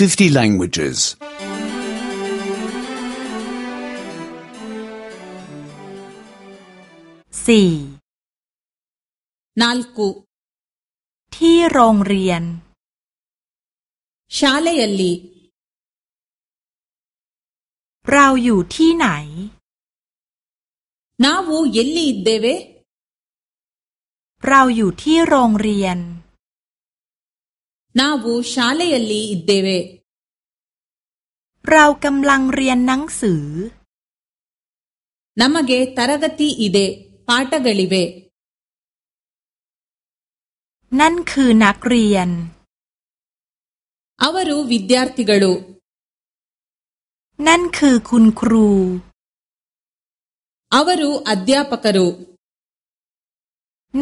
50 languages. 4. นาลกุที่โรงเรียน ชาเลยัลลีเราอยู่ที่ไหน นาวูเยลลีเดเวเราอยู่ที่โรงเรียน ನಾವು ಶಾಲೆಯಲ್ಲಿ ಇದ್ದೇವೆ เรากำลังเรียนหนังสือ ನಮಗೆ ತರಗತಿ ಇದೆ ಪಾಠಗಳಿವೆ นั่นคือนักเรียน ಅವರು ವಿದ್ಯಾರ್ಥಿಗಳು นั่นคือคุณครู ಅವರು ಅಧ್ಯಾಪಕರು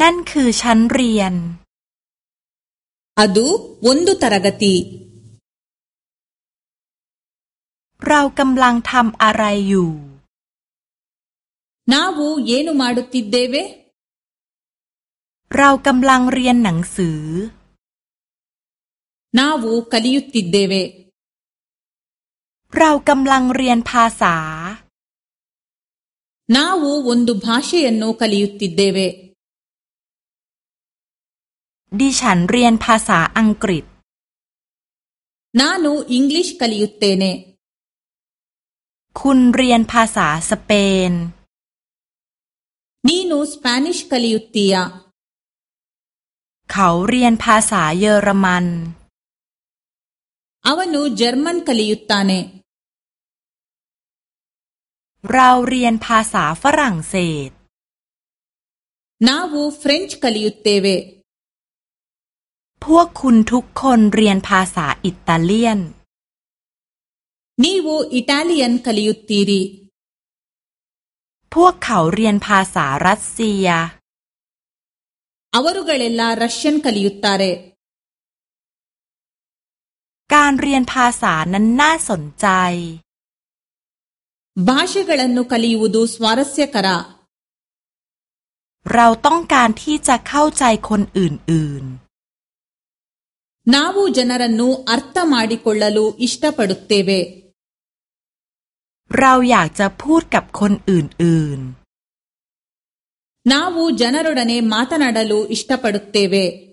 นั่นคือชั้นเรียน ಅದು ಒಂದು ತರಗತಿ เรากำลังทำอะไรอยู่นาวูเยนุมาดูติดเดเวเรากำลังเรียนหนังสือนาวู ಕಲಿಯುತ್ತಿದ್ದೇವೆ เรากำลังเรียนภาษานาวูวุนดูภาษาเยนุกะลิยุติเดเว ดิฉันเรียนภาษาอังกฤษ นานูอังกฤษคลิยุตเตเน คุณเรียนภาษาสเปน นีนูสเปนิชคลิยุตเตีย เขาเรียนภาษาเยอรมันอวนูเยอรมันคลิยุตตาเน เราเรียนภาษาฝรั่งเศส ನಾವು ಫ್ರೆಂಚ್ ಕಲಿಯುತ್ತೇವೆ พวกคุณทุกคนเรียนภาษาอิตาเลียน ನೀವು ಇಟಾಲಿಯನ್ ಕಲಿಯುತ್ತೀರಿ พวกเขาเรียนภาษารัสเซีย ಅವರುಗಳೆಲ್ಲ ರಷ್ಯನ್ ಕಲಿಯುತ್ತಾರೆ การเรียนภาษานั้นน่าสนใจ ಭಾಷೆಗಳನ್ನು ಕಲಿಯುವುದು ಸ್ವಾರಸ್ಯಕರ เราต้องการที่จะเข้าใจคนอื่น ನಾವು ಜನರನ್ನು ಅರ್ಥ ಮಾಡಿಕೊಳ್ಳಲು ಇಷ್ಟಪಡುತ್ತೇವೆ ನಾವು ಜನರೊಡನೆ ಮಾತನಾಡಲು ಇಷ್ಟಪಡುತ್ತೇವೆ.